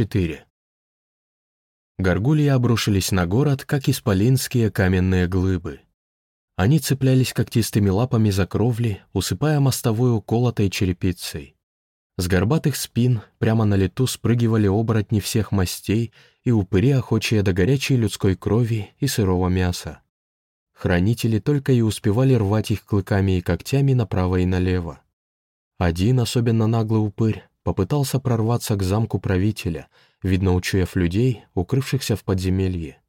4. Горгульи обрушились на город, как исполинские каменные глыбы. Они цеплялись когтистыми лапами за кровли, усыпая мостовую колотой черепицей. С горбатых спин прямо на лету спрыгивали оборотни всех мастей и упыри, охочие до горячей людской крови и сырого мяса. Хранители только и успевали рвать их клыками и когтями направо и налево. Один, особенно наглый упырь, попытался прорваться к замку правителя, видно учуяв людей, укрывшихся в подземелье.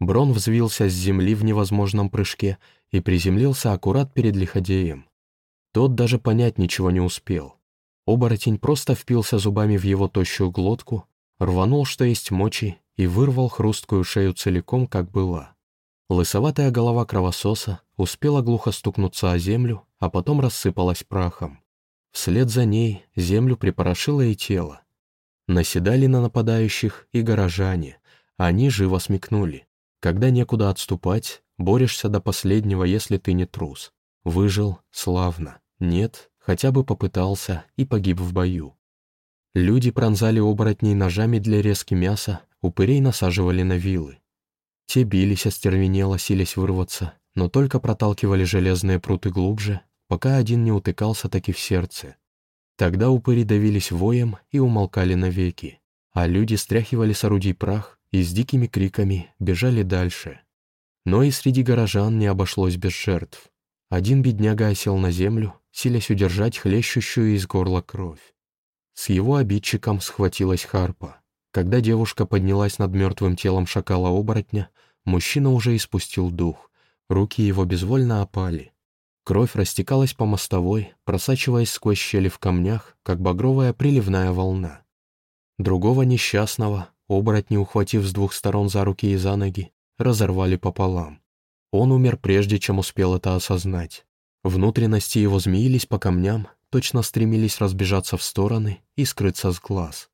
Брон взвился с земли в невозможном прыжке и приземлился аккурат перед лиходеем. Тот даже понять ничего не успел. Оборотень просто впился зубами в его тощую глотку, рванул, что есть мочи, и вырвал хрусткую шею целиком, как была. Лысоватая голова кровососа успела глухо стукнуться о землю, а потом рассыпалась прахом. Вслед за ней землю припорошило и тело. Наседали на нападающих и горожане, они живо смекнули. Когда некуда отступать, борешься до последнего, если ты не трус. Выжил — славно. Нет, хотя бы попытался и погиб в бою. Люди пронзали оборотней ножами для резки мяса, упырей насаживали на вилы. Те бились остервенело, сились вырваться, но только проталкивали железные пруты глубже, пока один не утыкался таки в сердце. Тогда упыри давились воем и умолкали навеки, а люди стряхивали с орудий прах и с дикими криками бежали дальше. Но и среди горожан не обошлось без жертв. Один бедняга осел на землю, силясь удержать хлещущую из горла кровь. С его обидчиком схватилась Харпа. Когда девушка поднялась над мертвым телом шакала-оборотня, мужчина уже испустил дух, руки его безвольно опали. Кровь растекалась по мостовой, просачиваясь сквозь щели в камнях, как багровая приливная волна. Другого несчастного, оборотни, ухватив с двух сторон за руки и за ноги, разорвали пополам. Он умер прежде, чем успел это осознать. Внутренности его змеились по камням, точно стремились разбежаться в стороны и скрыться с глаз.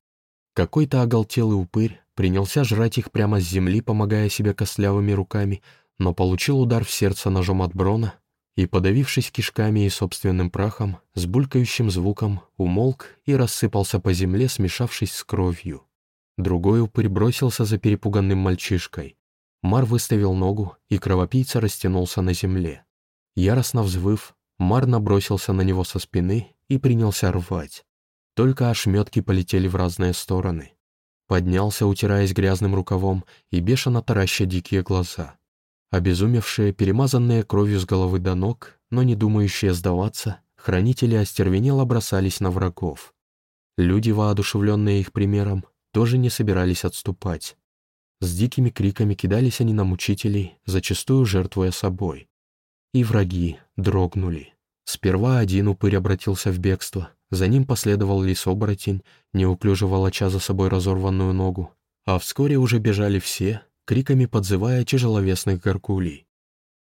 Какой-то оголтелый упырь принялся жрать их прямо с земли, помогая себе костлявыми руками, но получил удар в сердце ножом от брона и, подавившись кишками и собственным прахом, с булькающим звуком умолк и рассыпался по земле, смешавшись с кровью. Другой упырь бросился за перепуганным мальчишкой. Мар выставил ногу, и кровопийца растянулся на земле. Яростно взвыв, Мар набросился на него со спины и принялся рвать. Только ошметки полетели в разные стороны. Поднялся, утираясь грязным рукавом, и бешено тараща дикие глаза. Обезумевшие, перемазанные кровью с головы до ног, но не думающие сдаваться, хранители остервенело бросались на врагов. Люди, воодушевленные их примером, тоже не собирались отступать. С дикими криками кидались они на мучителей, зачастую жертвуя собой. И враги дрогнули. Сперва один упырь обратился в бегство, за ним последовал лис-оборотень, неуклюже волоча за собой разорванную ногу, а вскоре уже бежали все, криками подзывая тяжеловесных горгулей.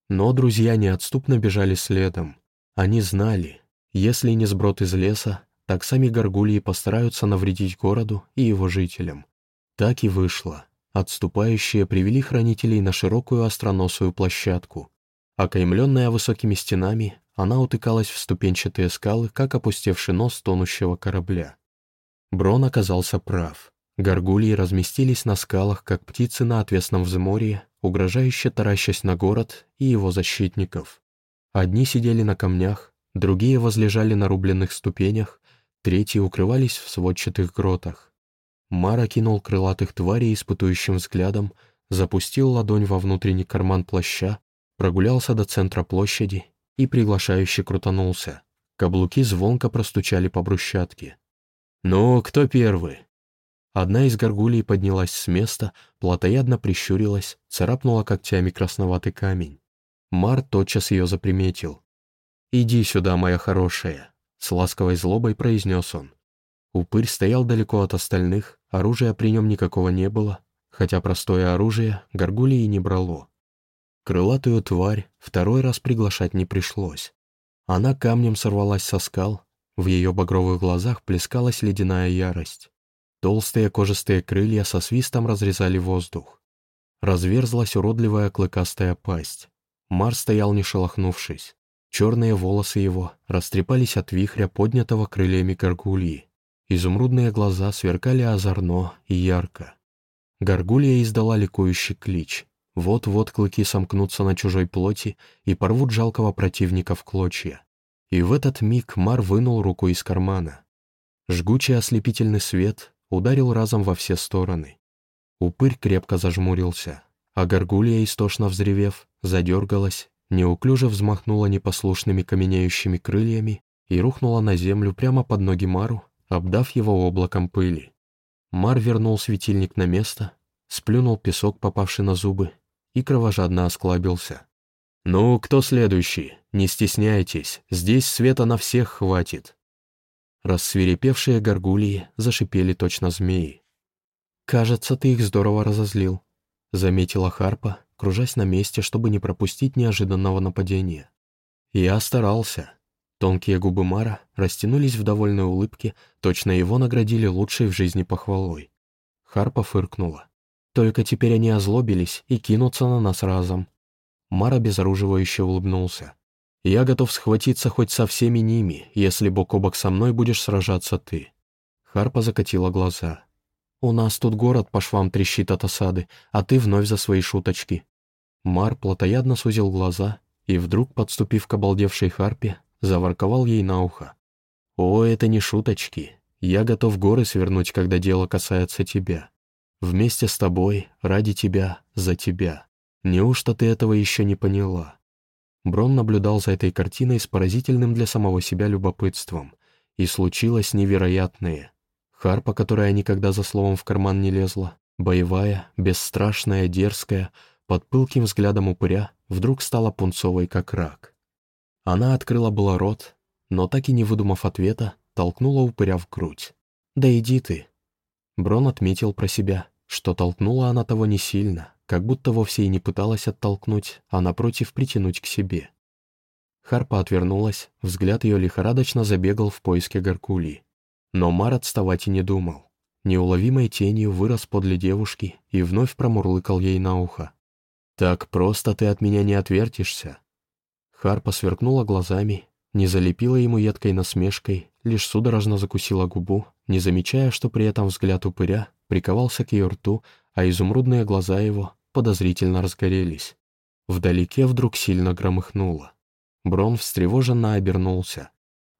Но друзья неотступно бежали следом. Они знали, если не сброд из леса, так сами горгульи постараются навредить городу и его жителям. Так и вышло. Отступающие привели хранителей на широкую остроносую площадку. Окаймленная высокими стенами, она утыкалась в ступенчатые скалы, как опустевший нос тонущего корабля. Брон оказался прав. Горгульи разместились на скалах, как птицы на отвесном взморье, угрожающе таращась на город и его защитников. Одни сидели на камнях, другие возлежали на рубленных ступенях, третьи укрывались в сводчатых гротах. Мара кинул крылатых тварей испытующим взглядом, запустил ладонь во внутренний карман плаща, прогулялся до центра площади и приглашающе крутанулся. Каблуки звонко простучали по брусчатке. «Ну, кто первый?» Одна из горгулей поднялась с места, плотоядно прищурилась, царапнула когтями красноватый камень. Мар тотчас ее заприметил. «Иди сюда, моя хорошая», — с ласковой злобой произнес он. Упырь стоял далеко от остальных, оружия при нем никакого не было, хотя простое оружие горгулии не брало. Крылатую тварь второй раз приглашать не пришлось. Она камнем сорвалась со скал, в ее багровых глазах плескалась ледяная ярость. Толстые кожистые крылья со свистом разрезали воздух. Разверзлась уродливая клыкастая пасть. Мар стоял не шелохнувшись. Черные волосы его растрепались от вихря, поднятого крыльями горгульи. Изумрудные глаза сверкали озорно и ярко. Горгулья издала ликующий клич. Вот-вот клыки сомкнутся на чужой плоти и порвут жалкого противника в клочья. И в этот миг Мар вынул руку из кармана. Жгучий ослепительный свет ударил разом во все стороны. Упырь крепко зажмурился, а горгулья, истошно взревев, задергалась, неуклюже взмахнула непослушными каменеющими крыльями и рухнула на землю прямо под ноги Мару, обдав его облаком пыли. Мар вернул светильник на место, сплюнул песок, попавший на зубы, и кровожадно осклабился. «Ну, кто следующий? Не стесняйтесь, здесь света на всех хватит». Рассверепевшие горгульи зашипели точно змеи. «Кажется, ты их здорово разозлил», — заметила Харпа, кружась на месте, чтобы не пропустить неожиданного нападения. «Я старался». Тонкие губы Мара растянулись в довольной улыбке, точно его наградили лучшей в жизни похвалой. Харпа фыркнула. «Только теперь они озлобились и кинутся на нас разом». Мар обезоруживающе улыбнулся. «Я готов схватиться хоть со всеми ними, если бок о бок со мной будешь сражаться ты». Харпа закатила глаза. «У нас тут город по швам трещит от осады, а ты вновь за свои шуточки». Мар плотоядно сузил глаза и вдруг, подступив к обалдевшей Харпе, заворковал ей на ухо. «О, это не шуточки. Я готов горы свернуть, когда дело касается тебя. Вместе с тобой, ради тебя, за тебя. Неужто ты этого еще не поняла?» Брон наблюдал за этой картиной с поразительным для самого себя любопытством. И случилось невероятное. Харпа, которая никогда за словом в карман не лезла, боевая, бесстрашная, дерзкая, под пылким взглядом упыря, вдруг стала пунцовой, как рак. Она открыла было рот, но так и не выдумав ответа, толкнула упыря в грудь. «Да иди ты!» Брон отметил про себя, что толкнула она того не сильно, как будто вовсе и не пыталась оттолкнуть, а напротив притянуть к себе. Харпа отвернулась, взгляд ее лихорадочно забегал в поиске Гаркулии. Но Мар отставать и не думал. Неуловимой тенью вырос подле девушки и вновь промурлыкал ей на ухо. «Так просто ты от меня не отвертишься». Харпа сверкнула глазами, не залепила ему едкой насмешкой, лишь судорожно закусила губу, не замечая, что при этом взгляд упыря приковался к ее рту, а изумрудные глаза его подозрительно разгорелись. Вдалеке вдруг сильно громыхнуло. Брон встревоженно обернулся.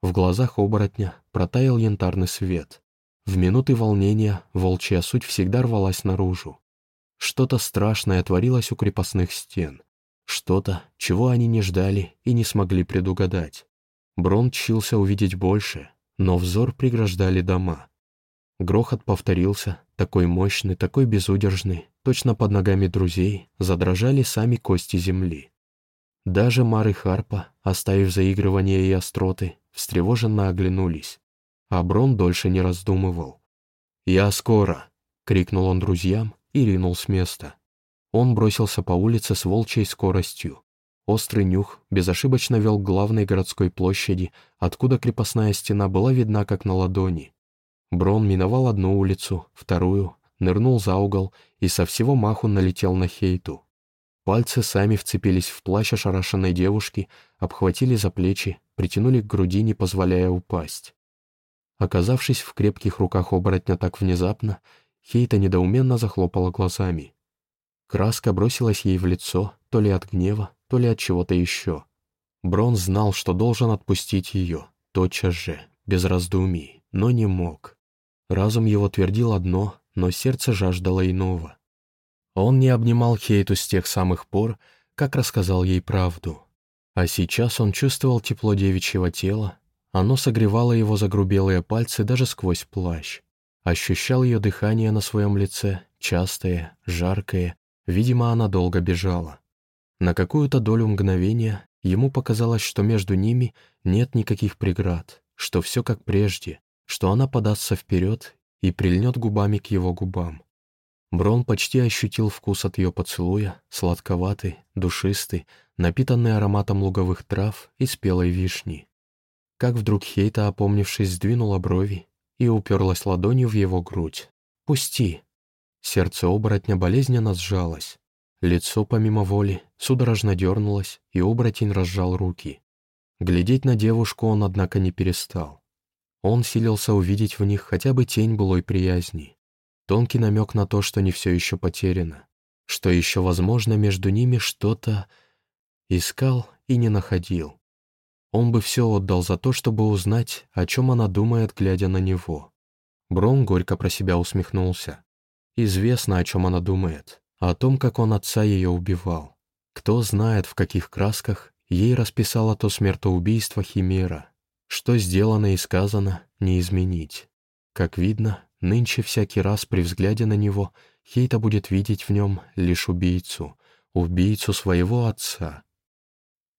В глазах оборотня протаял янтарный свет. В минуты волнения волчья суть всегда рвалась наружу. Что-то страшное творилось у крепостных стен. Что-то, чего они не ждали и не смогли предугадать. Брон чился увидеть больше, но взор преграждали дома. Грохот повторился, такой мощный, такой безудержный, точно под ногами друзей задрожали сами кости земли. Даже Мар и Харпа, оставив заигрывание и остроты, встревоженно оглянулись. А Брон дольше не раздумывал. «Я скоро!» — крикнул он друзьям и ринул с места. Он бросился по улице с волчьей скоростью. Острый нюх безошибочно вел к главной городской площади, откуда крепостная стена была видна как на ладони. Брон миновал одну улицу, вторую, нырнул за угол и со всего маху налетел на Хейту. Пальцы сами вцепились в плащ ошарашенной девушки, обхватили за плечи, притянули к груди, не позволяя упасть. Оказавшись в крепких руках оборотня так внезапно, Хейта недоуменно захлопала глазами. Краска бросилась ей в лицо, то ли от гнева, то ли от чего-то еще. Брон знал, что должен отпустить ее, тотчас же, без раздумий, но не мог. Разум его твердил одно, но сердце жаждало иного. Он не обнимал Хейту с тех самых пор, как рассказал ей правду. А сейчас он чувствовал тепло девичьего тела, оно согревало его загрубелые пальцы даже сквозь плащ. Ощущал ее дыхание на своем лице, частое, жаркое, видимо, она долго бежала. На какую-то долю мгновения ему показалось, что между ними нет никаких преград, что все как прежде, что она подастся вперед и прильнет губами к его губам. Брон почти ощутил вкус от ее поцелуя, сладковатый, душистый, напитанный ароматом луговых трав и спелой вишни. Как вдруг Хейта, опомнившись, сдвинула брови и уперлась ладонью в его грудь. «Пусти!» Сердце оборотня болезненно сжалось. Лицо, помимо воли, судорожно дернулось, и оборотень разжал руки. Глядеть на девушку он, однако, не перестал. Он силился увидеть в них хотя бы тень былой приязни. Тонкий намек на то, что не все еще потеряно, что еще возможно между ними что-то искал и не находил. Он бы все отдал за то, чтобы узнать, о чем она думает, глядя на него. Брон горько про себя усмехнулся. Известно, о чем она думает, о том, как он отца ее убивал. Кто знает, в каких красках ей расписала то смертоубийство Химера. Что сделано и сказано, не изменить. Как видно, нынче всякий раз при взгляде на него Хейта будет видеть в нем лишь убийцу, убийцу своего отца.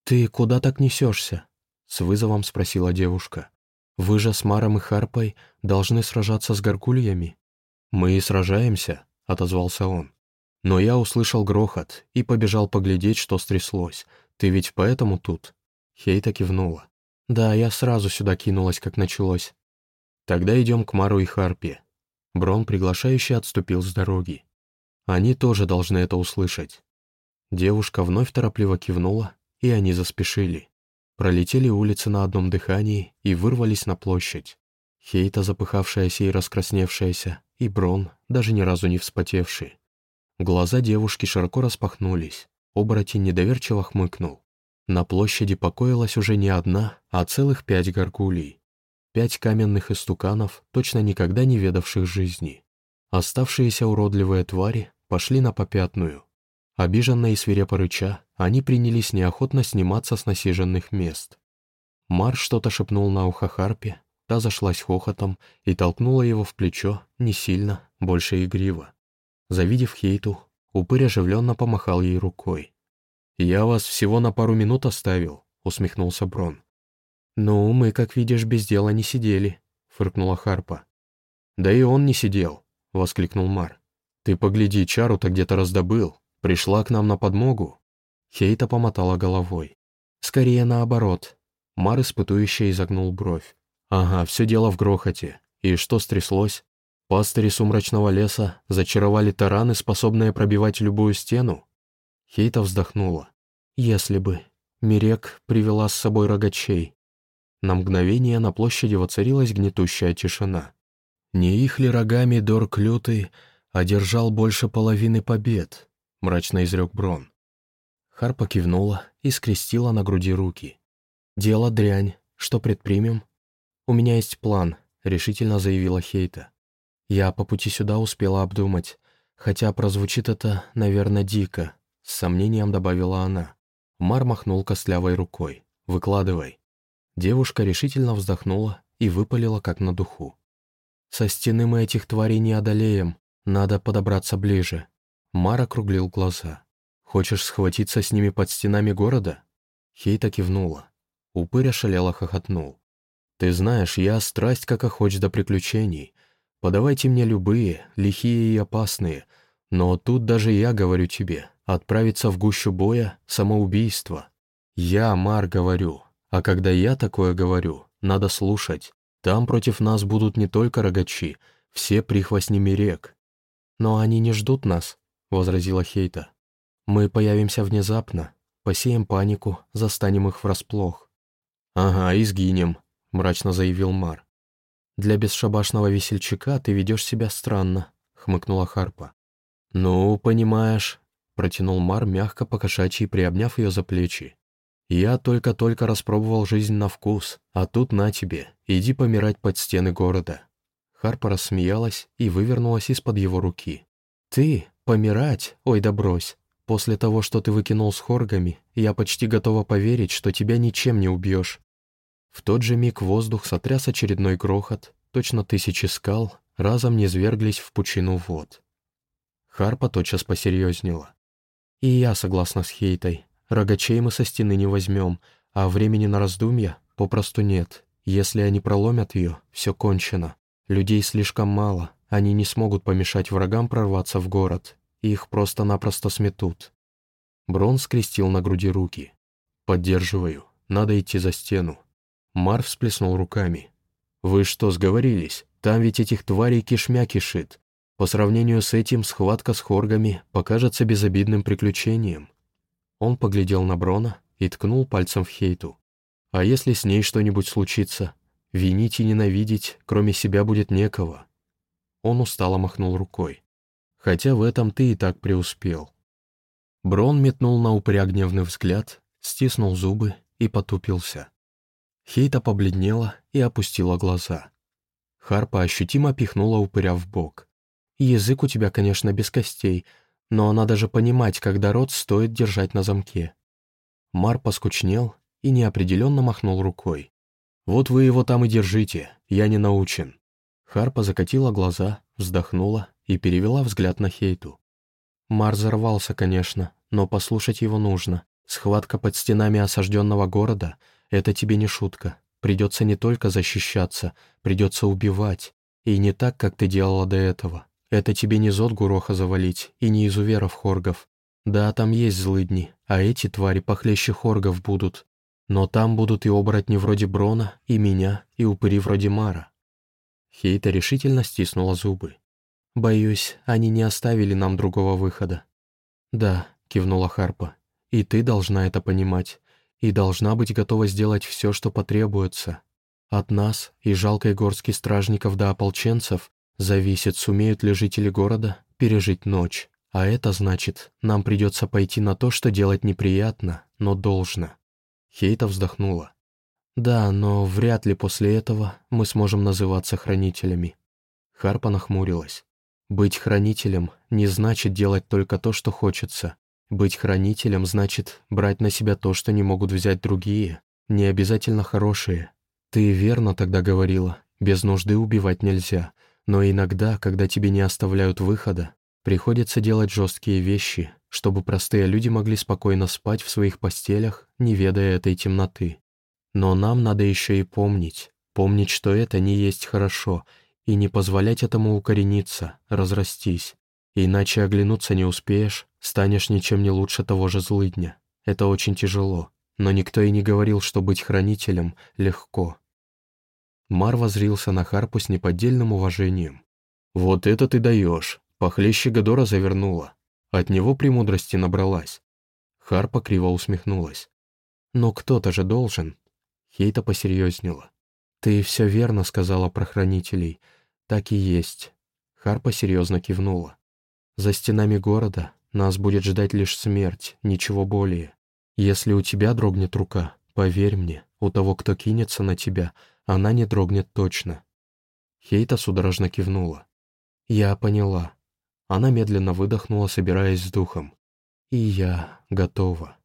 «Ты куда так несешься?» — с вызовом спросила девушка. «Вы же с Маром и Харпой должны сражаться с горгульями». «Мы и сражаемся», — отозвался он. «Но я услышал грохот и побежал поглядеть, что стряслось. Ты ведь поэтому тут?» Хейта кивнула. «Да, я сразу сюда кинулась, как началось». «Тогда идем к Мару и Харпе». Брон, приглашающий, отступил с дороги. «Они тоже должны это услышать». Девушка вновь торопливо кивнула, и они заспешили. Пролетели улицы на одном дыхании и вырвались на площадь. Хейта, запыхавшаяся и раскрасневшаяся, и Брон, даже ни разу не вспотевший. Глаза девушки широко распахнулись. Оборотень недоверчиво хмыкнул. На площади покоилась уже не одна, а целых пять горгулей. Пять каменных истуканов, точно никогда не ведавших жизни. Оставшиеся уродливые твари пошли на попятную. Обиженно и свирепо рыча, они принялись неохотно сниматься с насиженных мест. Мар что-то шепнул на ухо Харпе, та зашлась хохотом и толкнула его в плечо не сильно, больше игриво. Завидев Хейту, упырь оживленно помахал ей рукой. «Я вас всего на пару минут оставил», — усмехнулся Брон. «Ну, мы, как видишь, без дела не сидели», — фыркнула Харпа. «Да и он не сидел», — воскликнул Мар. «Ты погляди, чару-то где-то раздобыл. Пришла к нам на подмогу?» Хейта помотала головой. «Скорее наоборот». Мар испытующе изогнул бровь. «Ага, все дело в грохоте. И что стряслось? Пастыри сумрачного леса зачаровали тараны, способные пробивать любую стену?» Хейта вздохнула. «Если бы. Мирек привела с собой рогачей». На мгновение на площади воцарилась гнетущая тишина. «Не их ли рогами Дорк Лютый одержал больше половины побед?» — мрачно изрек Брон. Харпа кивнула и скрестила на груди руки. «Дело дрянь. Что предпримем?» «У меня есть план», — решительно заявила Хейта. «Я по пути сюда успела обдумать, хотя прозвучит это, наверное, дико», — с сомнением добавила она. Мар махнул костлявой рукой. «Выкладывай». Девушка решительно вздохнула и выпалила как на духу. «Со стены мы этих тварей не одолеем, надо подобраться ближе». Мар округлил глаза. Хочешь схватиться с ними под стенами города?» Хейта кивнула. Упырь ошалело хохотнул. «Ты знаешь, я страсть как охоч до приключений. Подавайте мне любые, лихие и опасные. Но тут даже я говорю тебе, отправиться в гущу боя — самоубийство. Я, Мар, говорю. А когда я такое говорю, надо слушать. Там против нас будут не только рогачи, все прихвостнями рек». «Но они не ждут нас», — возразила Хейта. Мы появимся внезапно, посеем панику, застанем их врасплох». «Ага, и сгинем», — мрачно заявил Мар. «Для бесшабашного весельчака ты ведешь себя странно», — хмыкнула Харпа. «Ну, понимаешь», — протянул Мар, мягко покошачьи, приобняв ее за плечи. «Я только-только распробовал жизнь на вкус, а тут на тебе, иди помирать под стены города». Харпа рассмеялась и вывернулась из-под его руки. «Ты? Помирать? Ой, да брось. После того, что ты выкинул с хоргами, я почти готова поверить, что тебя ничем не убьешь. В тот же миг воздух сотряс очередной грохот, точно тысячи скал разом не зверглись в пучину вод. Харпа тотчас посерьезнела. И я согласна с Хейтой. Рогачей мы со стены не возьмем, а времени на раздумья попросту нет. Если они проломят ее, все кончено. Людей слишком мало, они не смогут помешать врагам прорваться в город, их просто-напросто сметут. Брон скрестил на груди руки. «Поддерживаю. Надо идти за стену». Мар всплеснул руками. «Вы что, сговорились? Там ведь этих тварей кишмя кишит. По сравнению с этим, схватка с хоргами покажется безобидным приключением». Он поглядел на Брона и ткнул пальцем в Хейту. «А если с ней что-нибудь случится? Винить и ненавидеть, кроме себя, будет некого. Он устало махнул рукой. Хотя в этом ты и так преуспел. Брон метнул на упыря гневный взгляд, стиснул зубы и потупился. Хейта побледнела и опустила глаза. Харпа ощутимо пихнула упыря в бок. «Язык у тебя, конечно, без костей, но надо же понимать, когда рот стоит держать на замке». Мар поскучнел и неопределенно махнул рукой. «Вот вы его там и держите, я не научен». Харпа закатила глаза, вздохнула и перевела взгляд на Хейту. Мар взорвался, конечно, но послушать его нужно. Схватка под стенами осажденного города — это тебе не шутка. Придется не только защищаться, придется убивать. И не так, как ты делала до этого. Это тебе не зод Гуроха завалить и не изуверов Хоргов. Да, там есть злыдни, а эти твари похлеще Хоргов будут. Но там будут и оборотни вроде Брона, и меня, и упыри вроде Мара. Хейта решительно стиснула зубы. «Боюсь, они не оставили нам другого выхода». «Да», — кивнула Харпа, — «и ты должна это понимать, и должна быть готова сделать все, что потребуется. От нас и жалкой горстки стражников до ополченцев зависит, сумеют ли жители города пережить ночь. А это значит, нам придется пойти на то, что делать неприятно, но должно». Хейта вздохнула. «Да, но вряд ли после этого мы сможем называться хранителями». Харпа нахмурилась. «Быть хранителем не значит делать только то, что хочется. Быть хранителем значит брать на себя то, что не могут взять другие, не обязательно хорошие. Ты верно тогда говорила, без нужды убивать нельзя, но иногда, когда тебе не оставляют выхода, приходится делать жесткие вещи, чтобы простые люди могли спокойно спать в своих постелях, не ведая этой темноты. Но нам надо еще и помнить, помнить, что это не есть хорошо, и не позволять этому укорениться, разрастись. Иначе оглянуться не успеешь, станешь ничем не лучше того же злыдня. Это очень тяжело, но никто и не говорил, что быть хранителем легко. Мар возрился на Харпу с неподдельным уважением. «Вот это ты даешь!» Похлеще Гадора завернула. От него премудрости набралась. Харпа криво усмехнулась. «Но кто-то же должен. Хейта посерьезнела. «Ты все верно сказала про хранителей. Так и есть». Харпа серьезно кивнула. «За стенами города нас будет ждать лишь смерть, ничего более. Если у тебя дрогнет рука, поверь мне, у того, кто кинется на тебя, она не дрогнет точно». Хейта судорожно кивнула. «Я поняла». Она медленно выдохнула, собираясь с духом. «И я готова».